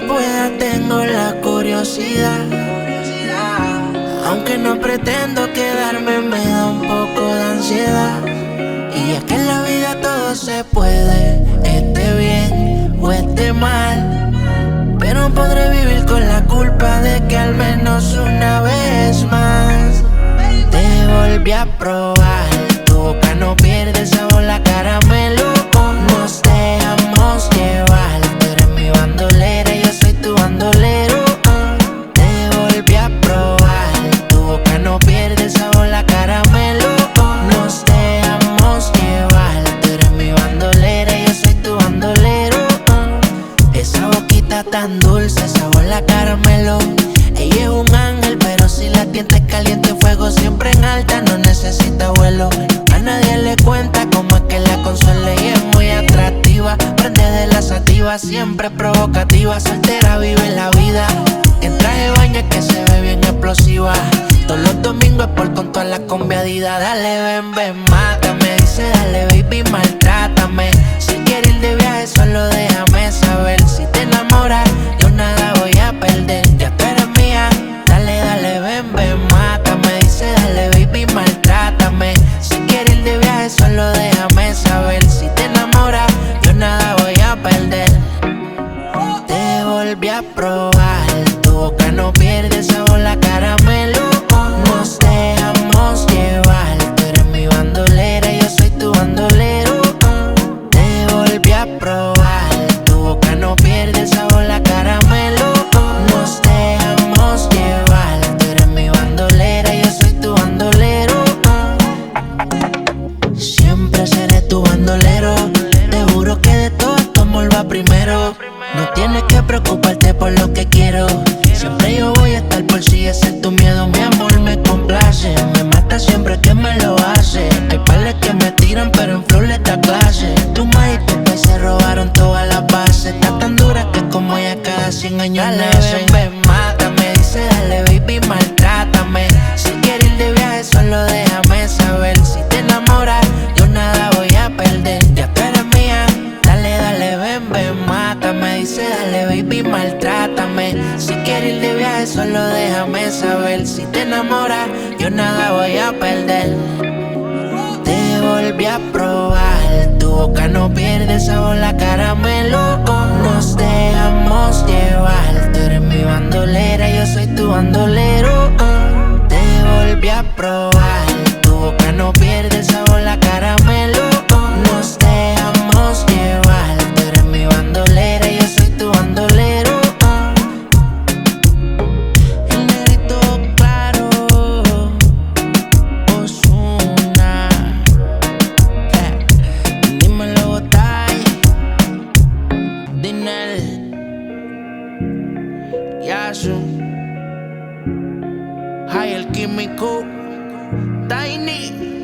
no pueda, tengo la curiosidad. Aunque no pretendo quedarme, me da un poco de ansiedad. Y es que en la vida todo se puede, esté bien o esté mal. Pero podré vivir con la culpa de que al menos una vez más te volví a probar. Tu boca no pierdes tan dulce, sabor la caramelo. Ella es un ángel, pero si la tientes caliente, fuego siempre en alta, no necesita vuelo. A nadie le cuenta cómo es que la consuela y es muy atractiva. Prende de la sativa, siempre provocativa, soltera vive la vida. En traje baño es que se ve bien explosiva. Todos los domingos es por con toda la conviadida. Dale, ven, ven, mátame. Te volví cada 100 años nace. Ven, ven, mátame. Dice, dale, baby, maltrátame. Si quieres ir de viaje, solo déjame saber. Si te enamoras, yo nada voy a perder. Ya tú eres mía. Dale, dale, ven, ven, mátame. Dice, dale, baby, maltrátame. Si quieres ir de viaje, solo déjame saber. Si te enamoras, yo nada voy a perder. Te volví a probar, tu boca no pierde sabor, la caramelo. Nos dejamos llevar, Yasu. Hay el químico. Tiny.